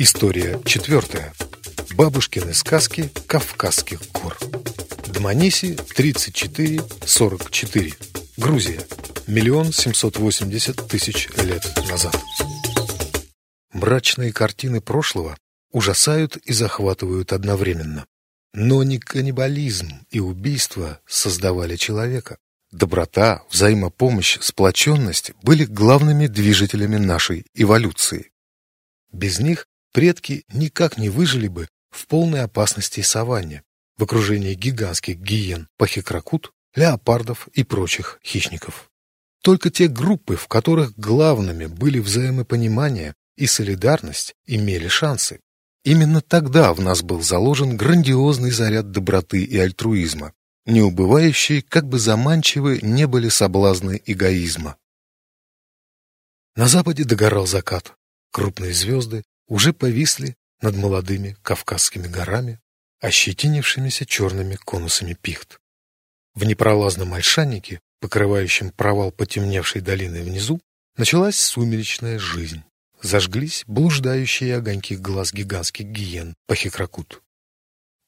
История четвертая. Бабушкины сказки Кавказских гор. Дманиси 34-44. Грузия. Миллион семьсот восемьдесят тысяч лет назад. Мрачные картины прошлого ужасают и захватывают одновременно. Но не каннибализм и убийство создавали человека. Доброта, взаимопомощь, сплоченность были главными движителями нашей эволюции. Без них предки никак не выжили бы в полной опасности саванне, в окружении гигантских гиен, пахикракут, леопардов и прочих хищников. Только те группы, в которых главными были взаимопонимание и солидарность, имели шансы. Именно тогда в нас был заложен грандиозный заряд доброты и альтруизма, не убывающие, как бы заманчивы не были соблазны эгоизма. На западе догорал закат. Крупные звезды уже повисли над молодыми Кавказскими горами, ощетинившимися черными конусами пихт. В непролазном ольшаннике, покрывающем провал потемневшей долины внизу, началась сумеречная жизнь. Зажглись блуждающие огоньки глаз гигантских гиен Пахикракут.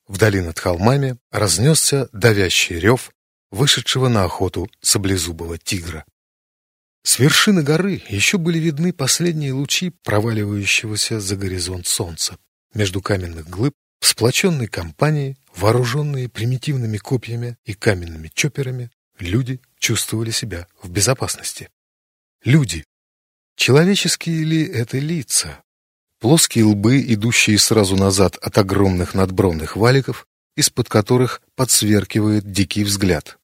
Вдали над холмами разнесся давящий рев вышедшего на охоту саблезубого тигра. С вершины горы еще были видны последние лучи проваливающегося за горизонт солнца. Между каменных глыб в сплоченной компании, вооруженные примитивными копьями и каменными чоперами, люди чувствовали себя в безопасности. Люди. Человеческие ли это лица? Плоские лбы, идущие сразу назад от огромных надбровных валиков, из-под которых подсверкивает дикий взгляд.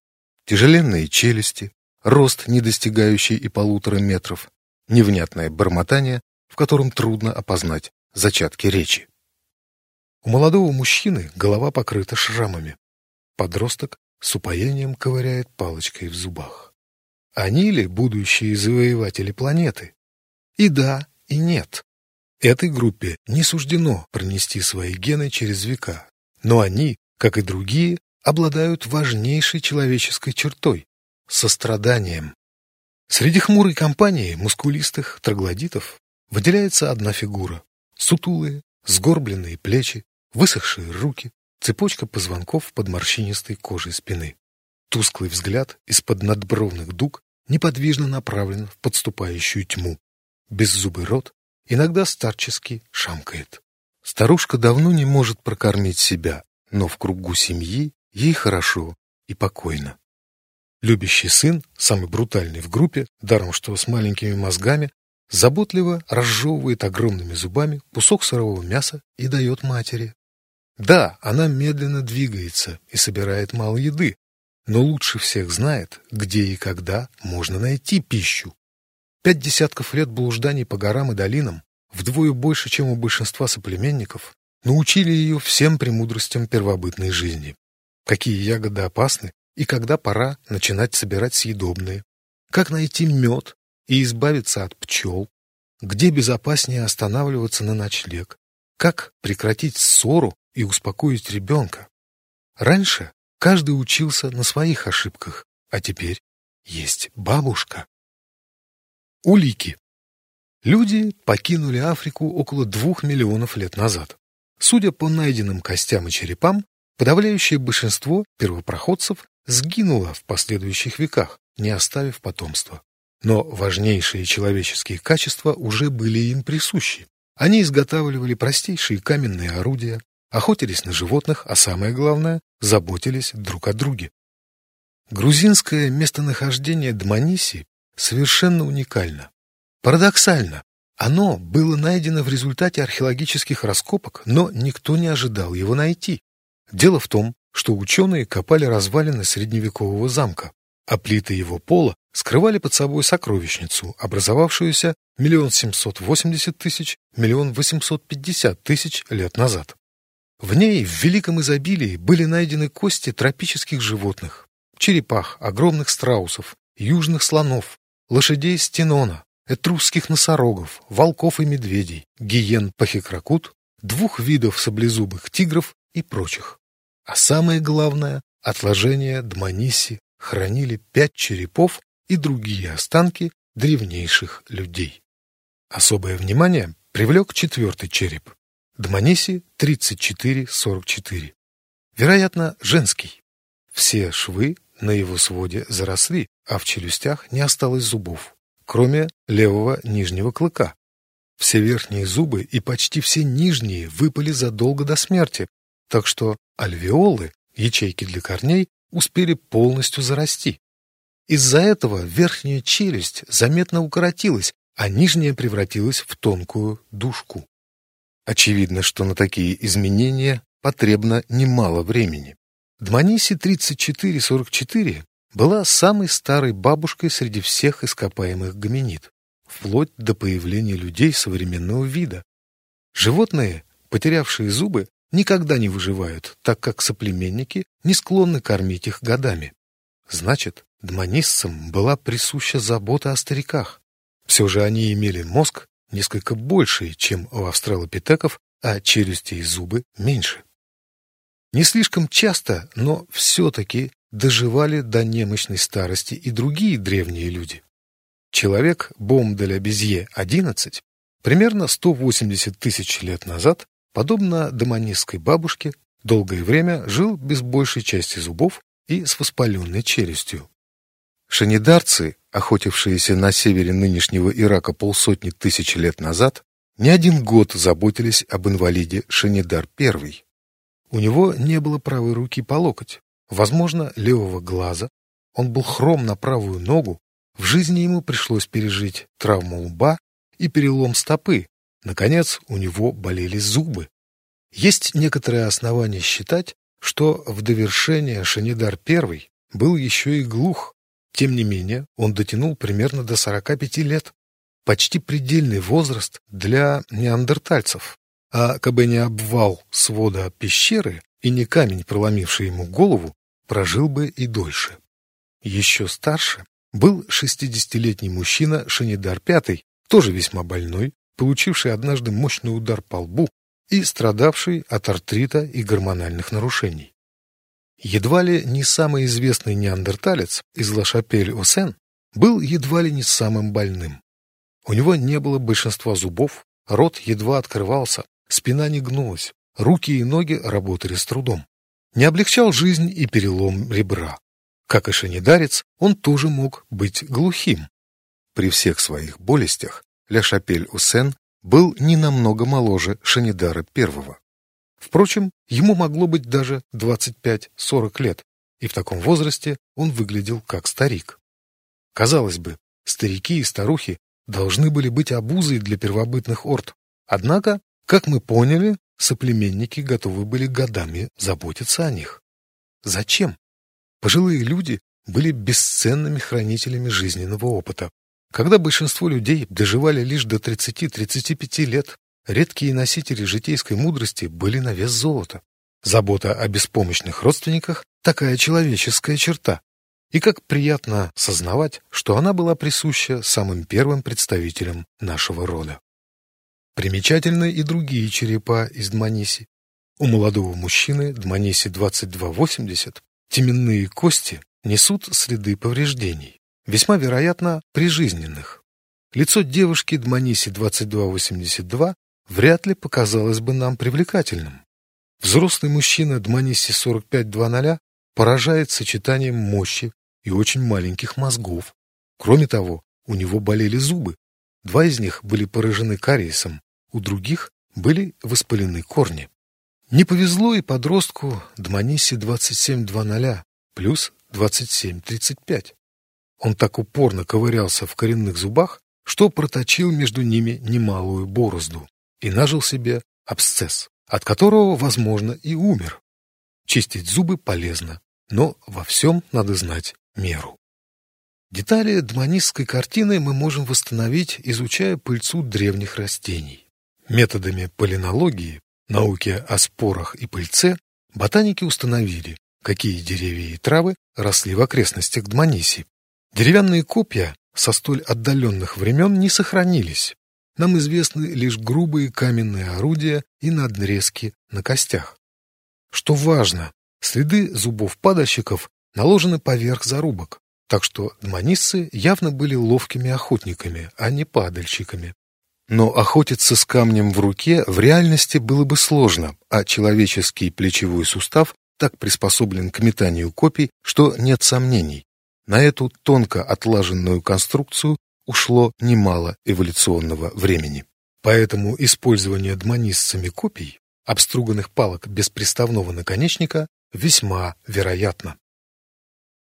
Тяжеленные челюсти, рост, не достигающий и полутора метров, невнятное бормотание, в котором трудно опознать зачатки речи. У молодого мужчины голова покрыта шрамами. Подросток с упоением ковыряет палочкой в зубах. Они ли будущие завоеватели планеты? И да, и нет. Этой группе не суждено пронести свои гены через века, но они, как и другие, обладают важнейшей человеческой чертой состраданием. Среди хмурой компании мускулистых троглодитов выделяется одна фигура. Сутулые, сгорбленные плечи, высохшие руки, цепочка позвонков под морщинистой кожей спины. Тусклый взгляд из-под надбровных дуг неподвижно направлен в подступающую тьму. Беззубый рот иногда старчески шамкает. Старушка давно не может прокормить себя, но в кругу семьи ей хорошо и покойно. Любящий сын, самый брутальный в группе, даром что с маленькими мозгами, заботливо разжевывает огромными зубами кусок сырого мяса и дает матери. Да, она медленно двигается и собирает мало еды, но лучше всех знает, где и когда можно найти пищу. Пять десятков лет блужданий по горам и долинам, вдвое больше, чем у большинства соплеменников, научили ее всем премудростям первобытной жизни. Какие ягоды опасны, и когда пора начинать собирать съедобные, как найти мед и избавиться от пчел, где безопаснее останавливаться на ночлег, как прекратить ссору и успокоить ребенка. Раньше каждый учился на своих ошибках, а теперь есть бабушка. Улики. Люди покинули Африку около двух миллионов лет назад. Судя по найденным костям и черепам, подавляющее большинство первопроходцев сгинула в последующих веках, не оставив потомства. Но важнейшие человеческие качества уже были им присущи. Они изготавливали простейшие каменные орудия, охотились на животных, а самое главное, заботились друг о друге. Грузинское местонахождение Дманиси совершенно уникально. Парадоксально, оно было найдено в результате археологических раскопок, но никто не ожидал его найти. Дело в том, что ученые копали развалины средневекового замка, а плиты его пола скрывали под собой сокровищницу, образовавшуюся миллион семьсот восемьдесят тысяч, миллион восемьсот пятьдесят тысяч лет назад. В ней в великом изобилии были найдены кости тропических животных, черепах, огромных страусов, южных слонов, лошадей стенона, этрусских носорогов, волков и медведей, гиен пахикракут, двух видов саблезубых тигров и прочих. А самое главное, отложения Дманиси хранили пять черепов и другие останки древнейших людей. Особое внимание привлек четвертый череп. Дманиси 34-44. Вероятно, женский. Все швы на его своде заросли, а в челюстях не осталось зубов, кроме левого нижнего клыка. Все верхние зубы и почти все нижние выпали задолго до смерти, так что альвеолы, ячейки для корней, успели полностью зарасти. Из-за этого верхняя челюсть заметно укоротилась, а нижняя превратилась в тонкую дужку. Очевидно, что на такие изменения потребно немало времени. Дманиси 3444 была самой старой бабушкой среди всех ископаемых гоминид, вплоть до появления людей современного вида. Животные, потерявшие зубы, никогда не выживают, так как соплеменники не склонны кормить их годами. Значит, дманисцам была присуща забота о стариках. Все же они имели мозг несколько больший, чем у австралопитеков, а челюсти и зубы меньше. Не слишком часто, но все-таки доживали до немощной старости и другие древние люди. Человек Бом-де-ля-Безье-11 примерно 180 тысяч лет назад, подобно домонистской бабушке, долгое время жил без большей части зубов и с воспаленной челюстью. Шанидарцы, охотившиеся на севере нынешнего Ирака полсотни тысяч лет назад, не один год заботились об инвалиде Шанидар I. У него не было правой руки по локоть, возможно, левого глаза, он был хром на правую ногу, в жизни ему пришлось пережить травму лба и перелом стопы, наконец, у него болели зубы. Есть некоторые основания считать, что в довершение Шанидар I был еще и глух, тем не менее, он дотянул примерно до 45 лет. Почти предельный возраст для неандертальцев. А кабы не обвал свода пещеры и не камень, проломивший ему голову, прожил бы и дольше. Еще старше был 60-летний мужчина Шанидар V, тоже весьма больной, получивший однажды мощный удар по лбу и страдавший от артрита и гормональных нарушений. Едва ли не самый известный неандерталец из Лашапель-Осен был едва ли не самым больным. У него не было большинства зубов, рот едва открывался, спина не гнулась, руки и ноги работали с трудом. Не облегчал жизнь и перелом ребра. Как и шанедарец, он тоже мог быть глухим. При всех своих болестях Ля Шапель-Усен был не намного моложе Шанидара первого. Впрочем, ему могло быть даже 25-40 лет, и в таком возрасте он выглядел как старик. Казалось бы, старики и старухи должны были быть обузой для первобытных орд. Однако, как мы поняли, соплеменники готовы были годами заботиться о них. Зачем? Пожилые люди были бесценными хранителями жизненного опыта. Когда большинство людей доживали лишь до 30-35 лет, Редкие носители житейской мудрости были на вес золота. Забота о беспомощных родственниках – такая человеческая черта. И как приятно сознавать, что она была присуща самым первым представителям нашего рода. Примечательны и другие черепа из Дманиси. У молодого мужчины Дманиси 2280 теменные кости несут следы повреждений, весьма вероятно прижизненных. Лицо девушки Дманиси 2282 вряд ли показалось бы нам привлекательным. Взрослый мужчина Дманиси 45-2.0 поражает сочетанием мощи и очень маленьких мозгов. Кроме того, у него болели зубы. Два из них были поражены кариесом, у других были воспалены корни. Не повезло и подростку Дманиси 27-2.0 плюс 27-35. Он так упорно ковырялся в коренных зубах, что проточил между ними немалую борозду и нажил себе абсцесс, от которого, возможно, и умер. Чистить зубы полезно, но во всем надо знать меру. Детали дманистской картины мы можем восстановить, изучая пыльцу древних растений. Методами полинологии, науки о спорах и пыльце, ботаники установили, какие деревья и травы росли в окрестностях Дманиси. Деревянные копья со столь отдаленных времен не сохранились, нам известны лишь грубые каменные орудия и надрезки на костях. Что важно, следы зубов падальщиков наложены поверх зарубок, так что дманисцы явно были ловкими охотниками, а не падальщиками. Но охотиться с камнем в руке в реальности было бы сложно, а человеческий плечевой сустав так приспособлен к метанию копий, что нет сомнений. На эту тонко отлаженную конструкцию ушло немало эволюционного времени. Поэтому использование дманистцами копий, обструганных палок без приставного наконечника, весьма вероятно.